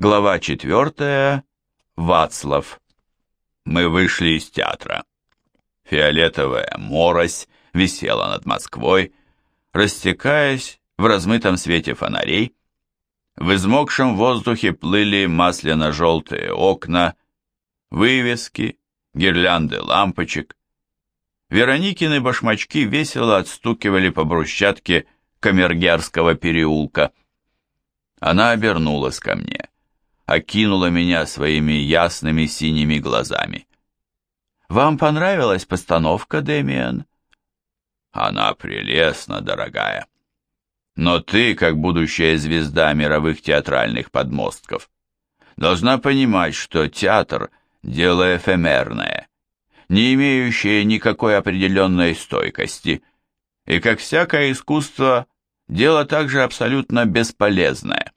Глава четвертая. Вацлав. Мы вышли из театра. Фиолетовая морось висела над Москвой, растекаясь в размытом свете фонарей. В измокшем воздухе плыли масляно-желтые окна, вывески, гирлянды лампочек. Вероникины башмачки весело отстукивали по брусчатке Камергерского переулка. Она обернулась ко мне, окинула меня своими ясными синими глазами. «Вам понравилась постановка, Дэмиан?» «Она прелестна, дорогая. Но ты, как будущая звезда мировых театральных подмостков, должна понимать, что театр — дело эфемерное, не имеющее никакой определенной стойкости, и, как всякое искусство, дело также абсолютно бесполезное.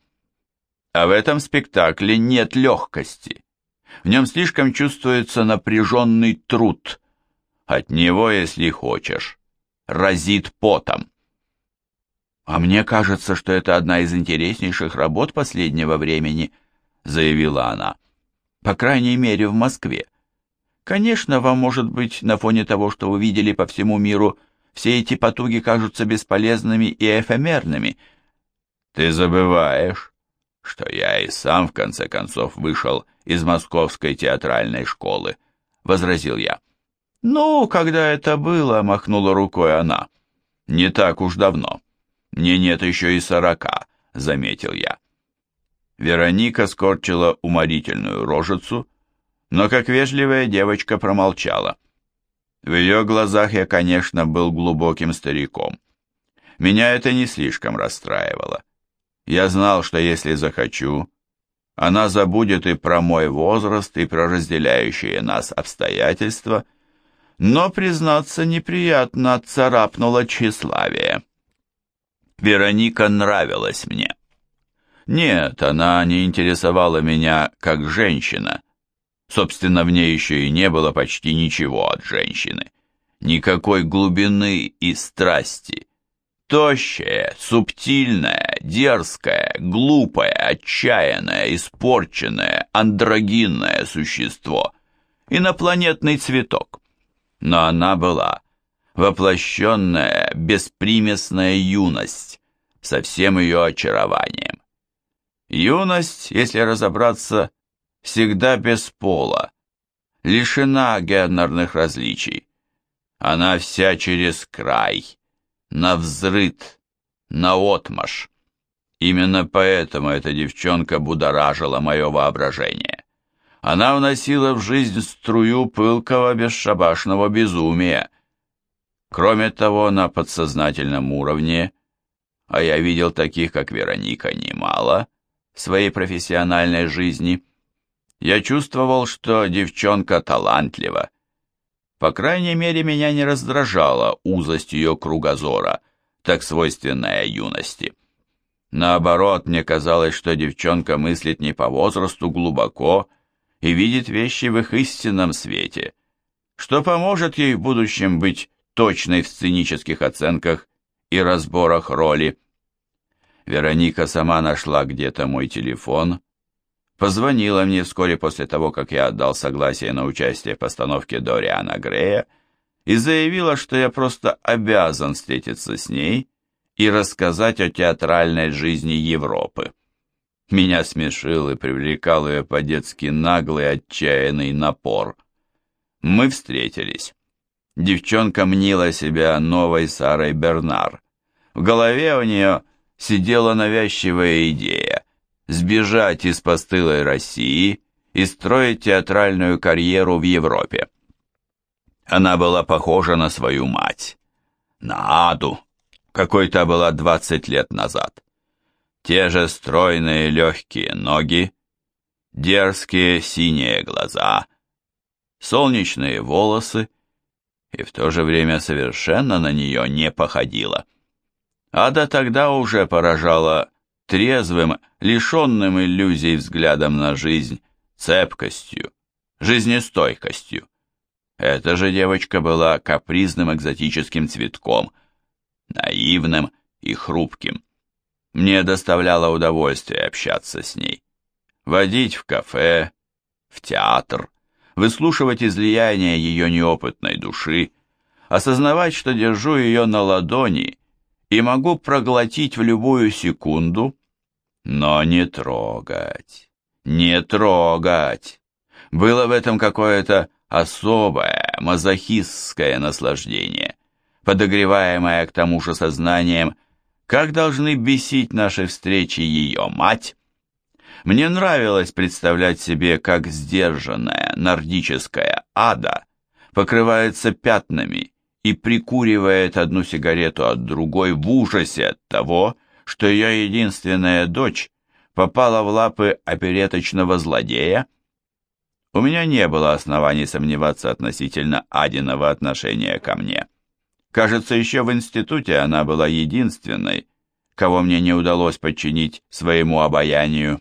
А в этом спектакле нет легкости. В нем слишком чувствуется напряженный труд. От него, если хочешь, разит потом. «А мне кажется, что это одна из интереснейших работ последнего времени», заявила она. «По крайней мере, в Москве. Конечно, вам, может быть, на фоне того, что вы видели по всему миру, все эти потуги кажутся бесполезными и эфемерными. Ты забываешь, что я и сам, в конце концов, вышел из московской театральной школы, — возразил я. «Ну, когда это было», — махнула рукой она. «Не так уж давно. Мне нет еще и сорока», — заметил я. Вероника скорчила уморительную рожицу, но как вежливая девочка промолчала. В ее глазах я, конечно, был глубоким стариком. Меня это не слишком расстраивало. Я знал, что если захочу, она забудет и про мой возраст, и про разделяющие нас обстоятельства, но, признаться, неприятно царапнуло тщеславие. Вероника нравилась мне. Нет, она не интересовала меня как женщина. Собственно, в ней еще и не было почти ничего от женщины. Никакой глубины и страсти. Тощая, субтильная, дерзкая, глупая, отчаянная, испорченное, андрогинное существо. Инопланетный цветок. Но она была воплощенная, беспримесная юность, со всем ее очарованием. Юность, если разобраться, всегда без пола, лишена гендерных различий. Она вся через край, на взрыт, на отмаш. Именно поэтому эта девчонка будоражила мое воображение. Она вносила в жизнь струю пылкого бесшабашного безумия. Кроме того, на подсознательном уровне, а я видел таких, как Вероника, немало в своей профессиональной жизни, я чувствовал, что девчонка талантлива, по крайней мере, меня не раздражала узость ее кругозора, так свойственная юности. Наоборот, мне казалось, что девчонка мыслит не по возрасту глубоко и видит вещи в их истинном свете, что поможет ей в будущем быть точной в сценических оценках и разборах роли. Вероника сама нашла где-то мой телефон позвонила мне вскоре после того, как я отдал согласие на участие в постановке Дориана Грея, и заявила, что я просто обязан встретиться с ней и рассказать о театральной жизни Европы. Меня смешил и привлекал ее по-детски наглый, отчаянный напор. Мы встретились. Девчонка мнила себя новой Сарой Бернар. В голове у нее сидела навязчивая идея сбежать из постылой России и строить театральную карьеру в Европе. Она была похожа на свою мать, на Аду, какой то была 20 лет назад. Те же стройные легкие ноги, дерзкие синие глаза, солнечные волосы, и в то же время совершенно на нее не походила. Ада тогда уже поражала трезвым, лишенным иллюзий взглядом на жизнь, цепкостью, жизнестойкостью. Эта же девочка была капризным экзотическим цветком, наивным и хрупким. Мне доставляло удовольствие общаться с ней. водить в кафе, в театр, выслушивать излияние ее неопытной души, осознавать, что держу ее на ладони и могу проглотить в любую секунду, но не трогать, не трогать. Было в этом какое-то особое мазохистское наслаждение, подогреваемое к тому же сознанием, как должны бесить наши встречи ее мать. Мне нравилось представлять себе, как сдержанная нордическая ада покрывается пятнами и прикуривает одну сигарету от другой в ужасе от того, что ее единственная дочь попала в лапы опереточного злодея. У меня не было оснований сомневаться относительно Адиного отношения ко мне. Кажется, еще в институте она была единственной, кого мне не удалось подчинить своему обаянию.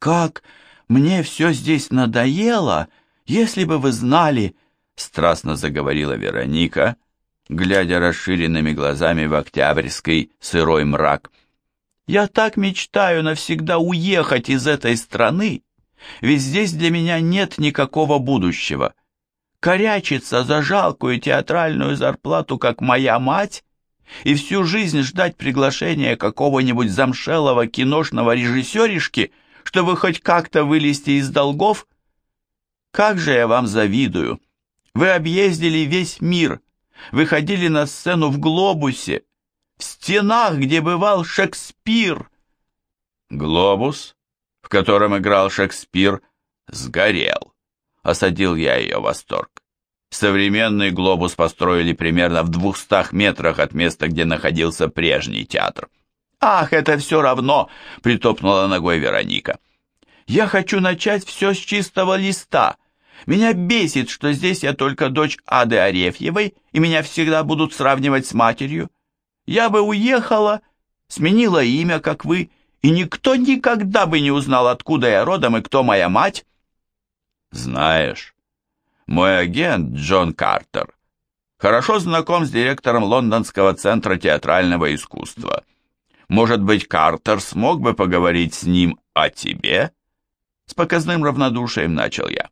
«Как мне все здесь надоело, если бы вы знали!» страстно заговорила Вероника, глядя расширенными глазами в октябрьский сырой мрак. «Я так мечтаю навсегда уехать из этой страны, ведь здесь для меня нет никакого будущего корячиться за жалкую театральную зарплату, как моя мать, и всю жизнь ждать приглашения какого-нибудь замшелого киношного режиссеришки, чтобы хоть как-то вылезти из долгов? Как же я вам завидую! Вы объездили весь мир, выходили на сцену в глобусе, в стенах, где бывал Шекспир. Глобус, в котором играл Шекспир, сгорел осадил я ее восторг. Современный глобус построили примерно в двухстах метрах от места, где находился прежний театр. «Ах, это все равно!» — притопнула ногой Вероника. «Я хочу начать все с чистого листа. Меня бесит, что здесь я только дочь Ады Арефьевой, и меня всегда будут сравнивать с матерью. Я бы уехала, сменила имя, как вы, и никто никогда бы не узнал, откуда я родом и кто моя мать. Знаешь, мой агент Джон Картер хорошо знаком с директором Лондонского центра театрального искусства. Может быть, Картер смог бы поговорить с ним о тебе? С показным равнодушием начал я.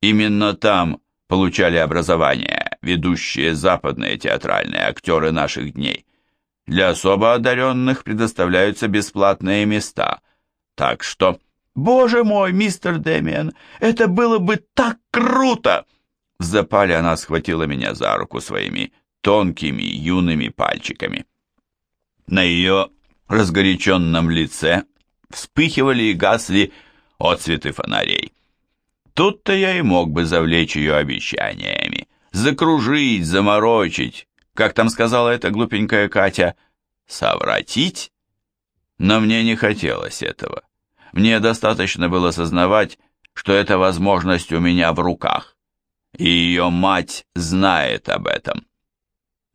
Именно там получали образование ведущие западные театральные актеры наших дней. Для особо одаренных предоставляются бесплатные места, так что... «Боже мой, мистер Дэмиан, это было бы так круто!» В запале она схватила меня за руку своими тонкими юными пальчиками. На ее разгоряченном лице вспыхивали и гасли отцветы фонарей. Тут-то я и мог бы завлечь ее обещаниями, закружить, заморочить, как там сказала эта глупенькая Катя, совратить. Но мне не хотелось этого. Мне достаточно было сознавать, что эта возможность у меня в руках, и ее мать знает об этом.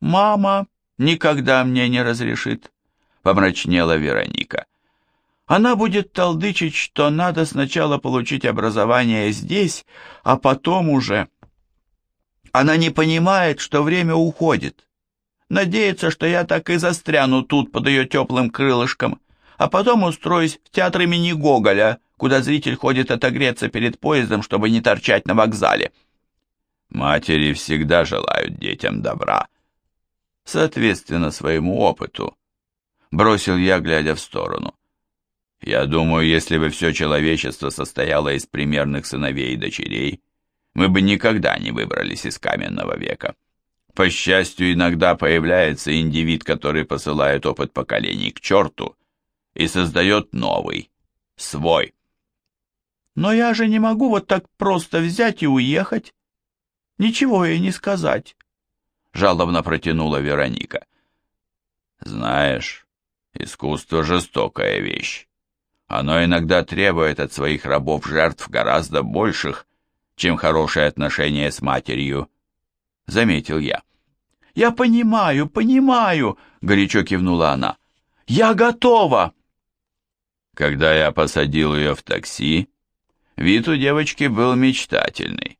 «Мама никогда мне не разрешит», — помрачнела Вероника. «Она будет толдычить, что надо сначала получить образование здесь, а потом уже...» Она не понимает, что время уходит. Надеется, что я так и застряну тут под ее теплым крылышком а потом устроюсь в театр имени Гоголя, куда зритель ходит отогреться перед поездом, чтобы не торчать на вокзале. Матери всегда желают детям добра, соответственно своему опыту. Бросил я, глядя в сторону. Я думаю, если бы все человечество состояло из примерных сыновей и дочерей, мы бы никогда не выбрались из каменного века. По счастью, иногда появляется индивид, который посылает опыт поколений к черту, и создает новый, свой. Но я же не могу вот так просто взять и уехать. Ничего ей не сказать, жалобно протянула Вероника. Знаешь, искусство жестокая вещь. Оно иногда требует от своих рабов жертв гораздо больших, чем хорошее отношение с матерью, заметил я. Я понимаю, понимаю, горячо кивнула она. Я готова. Когда я посадил ее в такси, вид у девочки был мечтательный.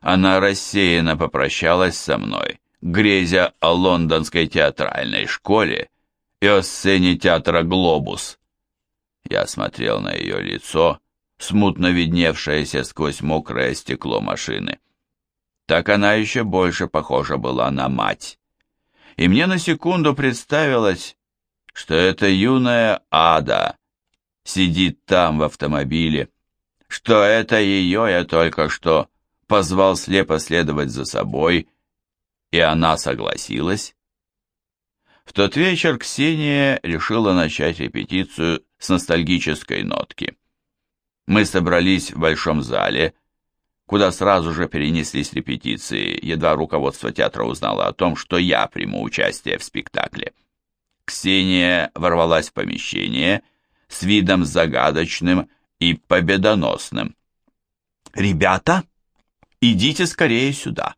Она рассеянно попрощалась со мной, грезя о лондонской театральной школе и о сцене театра «Глобус». Я смотрел на ее лицо, смутно видневшееся сквозь мокрое стекло машины. Так она еще больше похожа была на мать. И мне на секунду представилось, что это юная ада сидит там в автомобиле, что это ее я только что позвал слепо следовать за собой, и она согласилась. В тот вечер Ксения решила начать репетицию с ностальгической нотки. Мы собрались в большом зале, куда сразу же перенеслись репетиции, едва руководство театра узнало о том, что я приму участие в спектакле. Ксения ворвалась в помещение с видом загадочным и победоносным. «Ребята!» идите скорее сюда.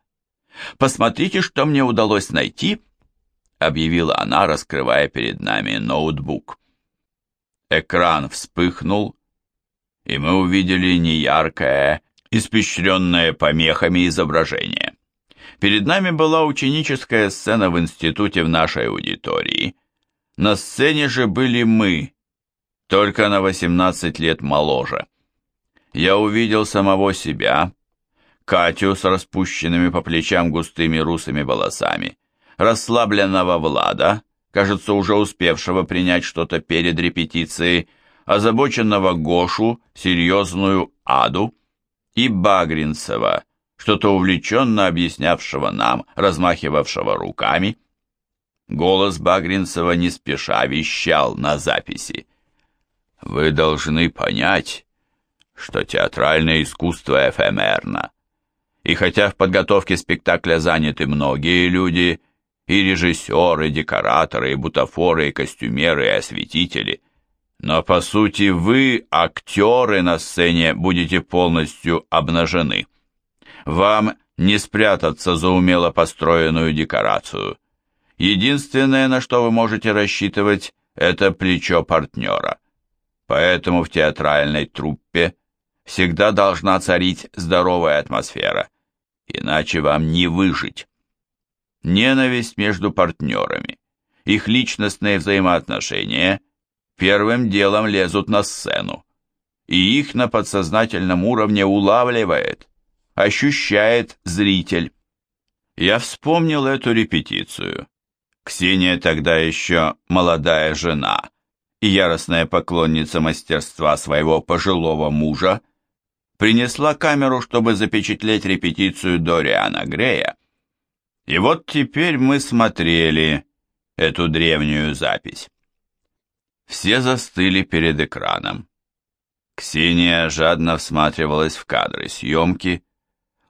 Посмотрите, что мне удалось найти», — объявила она, раскрывая перед нами ноутбук. Экран вспыхнул, и мы увидели неяркое, испещренное помехами изображение. Перед нами была ученическая сцена в институте в нашей аудитории. На сцене же были мы, только на 18 лет моложе. Я увидел самого себя, Катю с распущенными по плечам густыми русыми волосами, расслабленного Влада, кажется, уже успевшего принять что-то перед репетицией, озабоченного Гошу, серьезную Аду и Багринцева, что-то увлеченно объяснявшего нам, размахивавшего руками. Голос Багринцева не спеша вещал на записи. «Вы должны понять, что театральное искусство эфемерно. И хотя в подготовке спектакля заняты многие люди, и режиссеры, и декораторы, и бутафоры, и костюмеры, и осветители, но по сути вы, актеры на сцене, будете полностью обнажены. Вам не спрятаться за умело построенную декорацию. Единственное, на что вы можете рассчитывать, это плечо партнера. Поэтому в театральной труппе всегда должна царить здоровая атмосфера иначе вам не выжить. Ненависть между партнерами, их личностные взаимоотношения первым делом лезут на сцену, и их на подсознательном уровне улавливает, ощущает зритель. Я вспомнил эту репетицию. Ксения тогда еще молодая жена и яростная поклонница мастерства своего пожилого мужа, принесла камеру, чтобы запечатлеть репетицию Дориана Грея. И вот теперь мы смотрели эту древнюю запись. Все застыли перед экраном. Ксения жадно всматривалась в кадры съемки,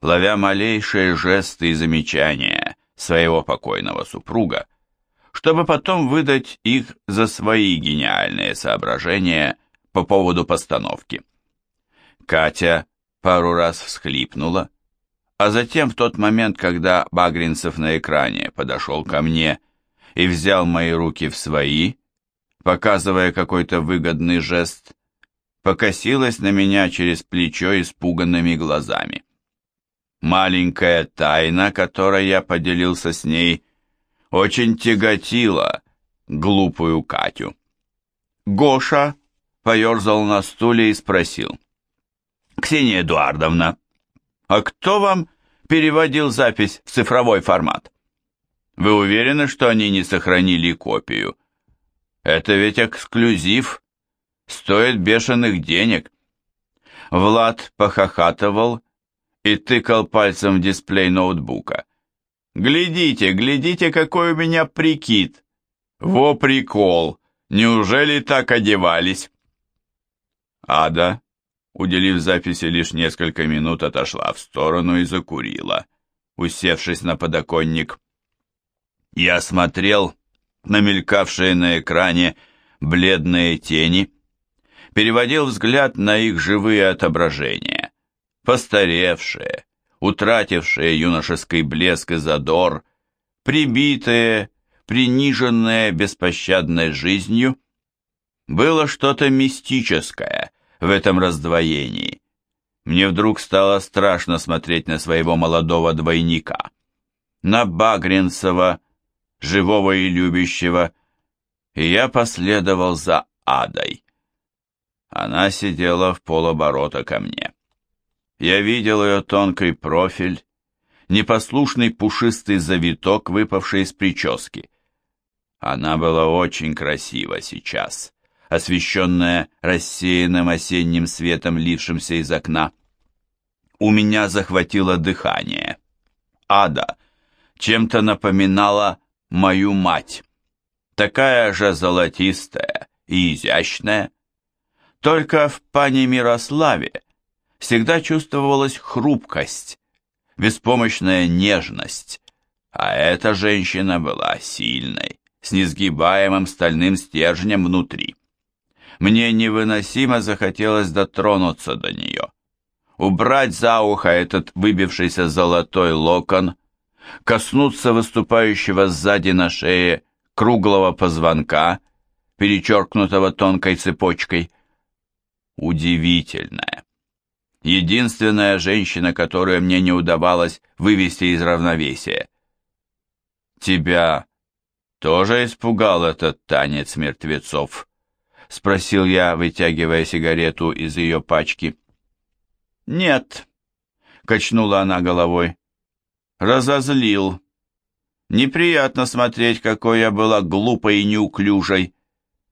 ловя малейшие жесты и замечания своего покойного супруга, чтобы потом выдать их за свои гениальные соображения по поводу постановки. Катя пару раз всхлипнула, а затем в тот момент, когда Багринцев на экране подошел ко мне и взял мои руки в свои, показывая какой-то выгодный жест, покосилась на меня через плечо испуганными глазами. Маленькая тайна, которой я поделился с ней, очень тяготила глупую Катю. Гоша поерзал на стуле и спросил. Ксения Эдуардовна, а кто вам переводил запись в цифровой формат? Вы уверены, что они не сохранили копию? Это ведь эксклюзив, стоит бешеных денег. Влад похохатывал и тыкал пальцем в дисплей ноутбука. «Глядите, глядите, какой у меня прикид! Во прикол! Неужели так одевались?» Ада уделив записи лишь несколько минут, отошла в сторону и закурила, усевшись на подоконник. Я смотрел на мелькавшие на экране бледные тени, переводил взгляд на их живые отображения, постаревшие, утратившие юношеский блеск и задор, прибитые, приниженные беспощадной жизнью. Было что-то мистическое, в этом раздвоении. Мне вдруг стало страшно смотреть на своего молодого двойника, на Багринцева, живого и любящего, и я последовал за адой. Она сидела в полоборота ко мне. Я видел ее тонкий профиль, непослушный пушистый завиток, выпавший из прически. Она была очень красива сейчас, освещенная рассеянным осенним светом, лившимся из окна. У меня захватило дыхание. Ада чем-то напоминала мою мать. Такая же золотистая и изящная. Только в пане Мирославе всегда чувствовалась хрупкость, беспомощная нежность, а эта женщина была сильной, с несгибаемым стальным стержнем внутри. Мне невыносимо захотелось дотронуться до нее, убрать за ухо этот выбившийся золотой локон, коснуться выступающего сзади на шее круглого позвонка, перечеркнутого тонкой цепочкой. Удивительная. Единственная женщина, которую мне не удавалось вывести из равновесия. «Тебя тоже испугал этот танец мертвецов?» — спросил я, вытягивая сигарету из ее пачки. «Нет», — качнула она головой. «Разозлил. Неприятно смотреть, какой я была глупой и неуклюжей.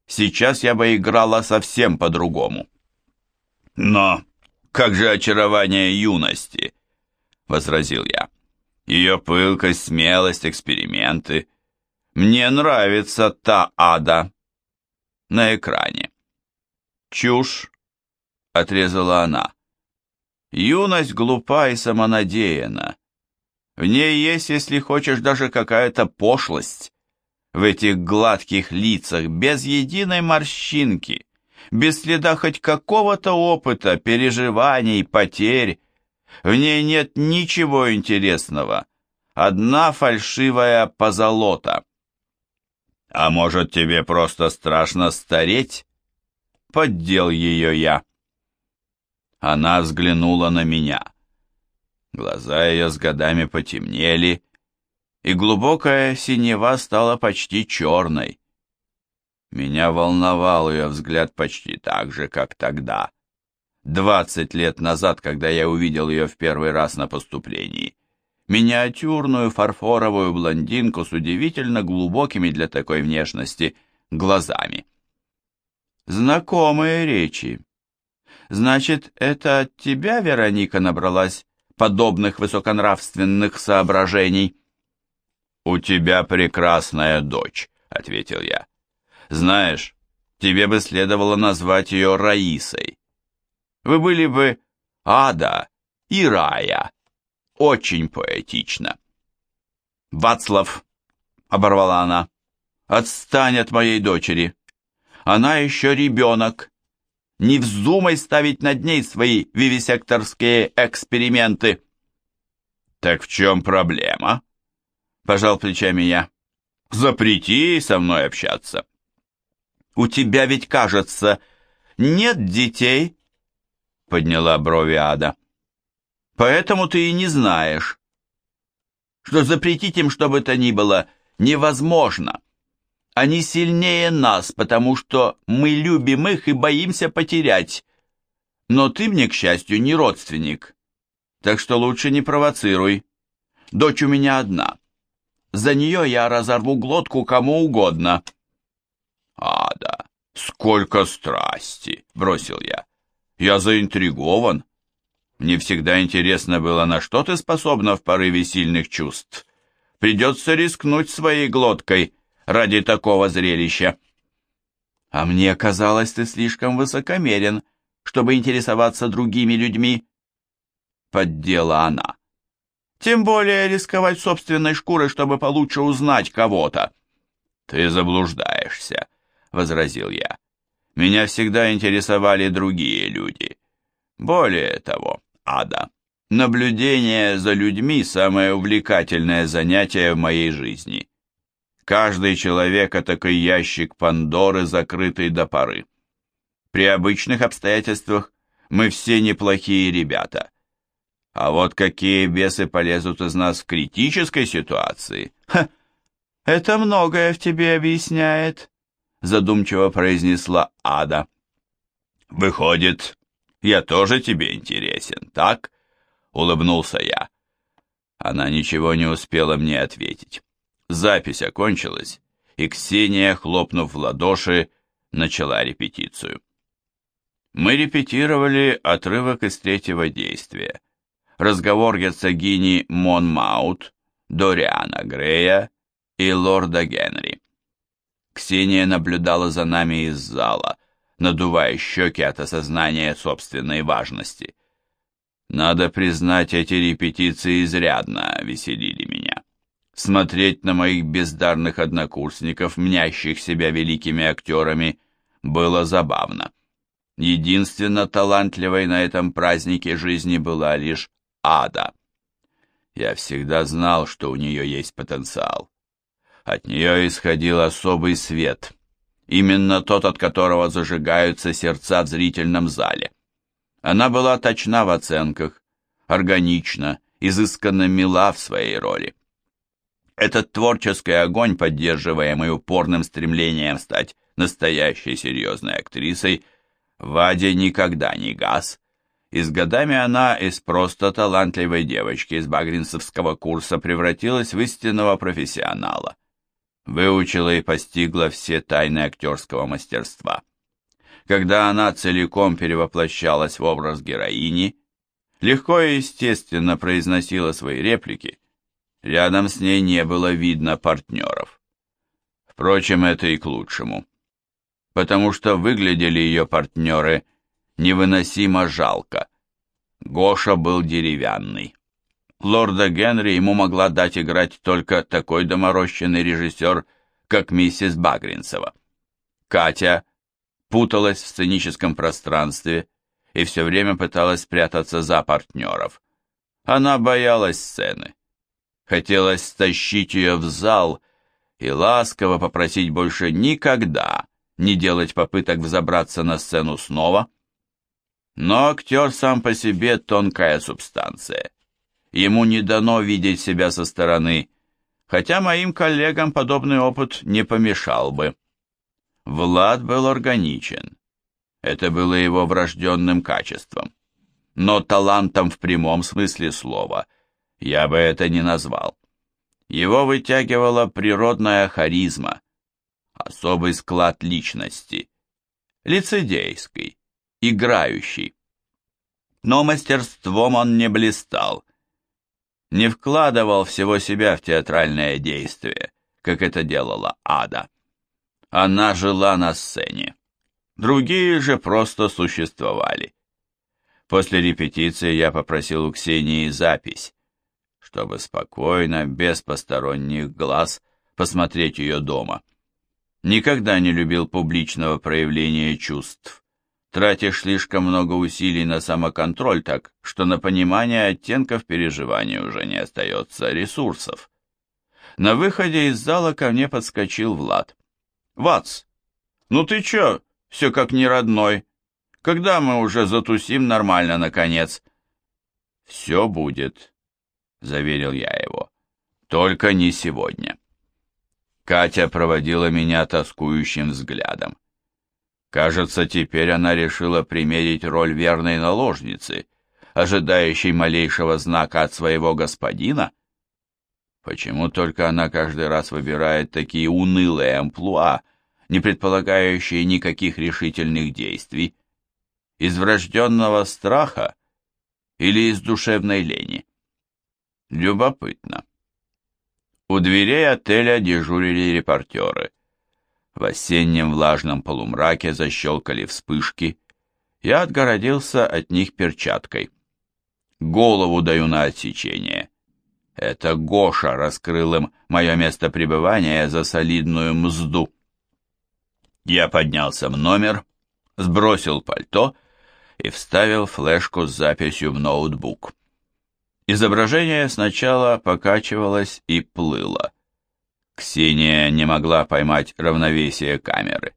Сейчас я бы играла совсем по-другому». «Но как же очарование юности!» — возразил я. «Ее пылкость, смелость, эксперименты. Мне нравится та ада на экране». «Чушь!» — отрезала она. «Юность глупа и самонадеяна. В ней есть, если хочешь, даже какая-то пошлость. В этих гладких лицах, без единой морщинки, без следа хоть какого-то опыта, переживаний, потерь. В ней нет ничего интересного. Одна фальшивая позолота. А может, тебе просто страшно стареть? Поддел ее я. Она взглянула на меня. Глаза ее с годами потемнели, и глубокая синева стала почти черной. Меня волновал ее взгляд почти так же, как тогда, двадцать лет назад, когда я увидел ее в первый раз на поступлении. Миниатюрную фарфоровую блондинку с удивительно глубокими для такой внешности глазами. Знакомые речи. Значит, это от тебя, Вероника, набралась подобных высоконравственных соображений. «У тебя прекрасная дочь», — ответил я. «Знаешь, тебе бы следовало назвать ее Раисой. Вы были бы Ада и Рая. Очень поэтично». «Вацлав», — оборвала она, — «отстань от моей дочери. Она еще ребенок. Не вздумай ставить над ней свои вивисекторские эксперименты. Так в чем проблема? Пожал плечами я. Запрети со мной общаться. У тебя ведь, кажется, нет детей? Подняла брови Ада. Поэтому ты и не знаешь, что запретить им что бы то ни было невозможно. Они сильнее нас, потому что мы любим их и боимся потерять. Но ты мне, к счастью, не родственник. Так что лучше не провоцируй. Дочь у меня одна. За нее я разорву глотку кому угодно. Ада, сколько страсти, бросил я. Я заинтригован. Мне всегда интересно было, на что ты способна в порыве сильных чувств. Придется рискнуть своей глоткой ради такого зрелища. А мне казалось, ты слишком высокомерен, чтобы интересоваться другими людьми. Поддела она. Тем более рисковать собственной шкурой, чтобы получше узнать кого-то. Ты заблуждаешься, возразил я. Меня всегда интересовали другие люди. Более того, ада, наблюдение за людьми – самое увлекательное занятие в моей жизни. Каждый человек – это такой ящик Пандоры, закрытый до поры. При обычных обстоятельствах мы все неплохие ребята. А вот какие бесы полезут из нас в критической ситуации? Ха, это многое в тебе объясняет, задумчиво произнесла Ада. «Выходит, я тоже тебе интересен, так?» — улыбнулся я. Она ничего не успела мне ответить. Запись окончилась, и Ксения, хлопнув в ладоши, начала репетицию. Мы репетировали отрывок из третьего действия. Разговор герцогини Монмаут, Дориана Грея и лорда Генри. Ксения наблюдала за нами из зала, надувая щеки от осознания собственной важности. Надо признать, эти репетиции изрядно веселили меня. Смотреть на моих бездарных однокурсников, мнящих себя великими актерами, было забавно. Единственно талантливой на этом празднике жизни была лишь Ада. Я всегда знал, что у нее есть потенциал. От нее исходил особый свет, именно тот, от которого зажигаются сердца в зрительном зале. Она была точна в оценках, органична, изысканно мила в своей роли. Этот творческий огонь, поддерживаемый упорным стремлением стать настоящей серьезной актрисой, Ваде никогда не газ, и с годами она из просто талантливой девочки из багринцевского курса превратилась в истинного профессионала. Выучила и постигла все тайны актерского мастерства. Когда она целиком перевоплощалась в образ героини, легко и естественно произносила свои реплики, рядом с ней не было видно партнеров. Впрочем, это и к лучшему потому что выглядели ее партнеры невыносимо жалко. Гоша был деревянный. Лорда Генри ему могла дать играть только такой доморощенный режиссер, как миссис Багринцева. Катя путалась в сценическом пространстве и все время пыталась спрятаться за партнеров. Она боялась сцены. Хотелось стащить ее в зал и ласково попросить больше никогда не делать попыток взобраться на сцену снова. Но актер сам по себе тонкая субстанция. Ему не дано видеть себя со стороны, хотя моим коллегам подобный опыт не помешал бы. Влад был органичен. Это было его врожденным качеством. Но талантом в прямом смысле слова я бы это не назвал. Его вытягивала природная харизма, особый склад личности, лицедейский, играющий. Но мастерством он не блистал, не вкладывал всего себя в театральное действие, как это делала Ада. Она жила на сцене. Другие же просто существовали. После репетиции я попросил у Ксении запись, чтобы спокойно, без посторонних глаз, посмотреть ее дома. Никогда не любил публичного проявления чувств. Тратишь слишком много усилий на самоконтроль так, что на понимание оттенков переживаний уже не остается ресурсов. На выходе из зала ко мне подскочил Влад. «Вац, ну ты чё, все как не родной? Когда мы уже затусим нормально, наконец?» «Все будет», — заверил я его. «Только не сегодня». Катя проводила меня тоскующим взглядом. Кажется, теперь она решила примерить роль верной наложницы, ожидающей малейшего знака от своего господина. Почему только она каждый раз выбирает такие унылые амплуа, не предполагающие никаких решительных действий? Из врожденного страха или из душевной лени? Любопытно. У дверей отеля дежурили репортеры. В осеннем влажном полумраке защелкали вспышки. Я отгородился от них перчаткой. Голову даю на отсечение. Это Гоша раскрыл им мое место пребывания за солидную мзду. Я поднялся в номер, сбросил пальто и вставил флешку с записью в ноутбук. Изображение сначала покачивалось и плыло. Ксения не могла поймать равновесие камеры.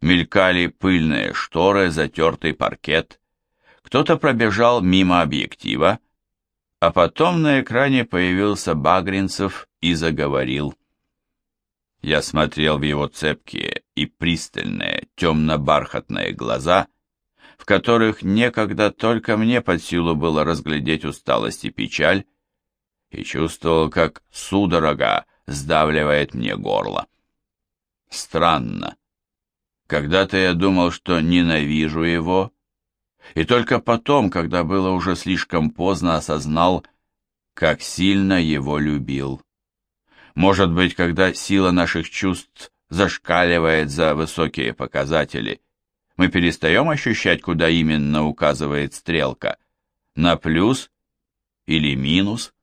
Мелькали пыльные шторы, затертый паркет. Кто-то пробежал мимо объектива, а потом на экране появился Багринцев и заговорил. Я смотрел в его цепкие и пристальные темно-бархатные глаза в которых некогда только мне под силу было разглядеть усталость и печаль, и чувствовал, как судорога сдавливает мне горло. Странно. Когда-то я думал, что ненавижу его, и только потом, когда было уже слишком поздно, осознал, как сильно его любил. Может быть, когда сила наших чувств зашкаливает за высокие показатели, мы перестаем ощущать, куда именно указывает стрелка, на плюс или минус?